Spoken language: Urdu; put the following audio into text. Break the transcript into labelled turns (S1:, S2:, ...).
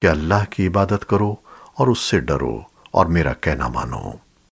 S1: کہ اللہ کی عبادت کرو اور اس سے ڈرو اور میرا کہنا مانو۔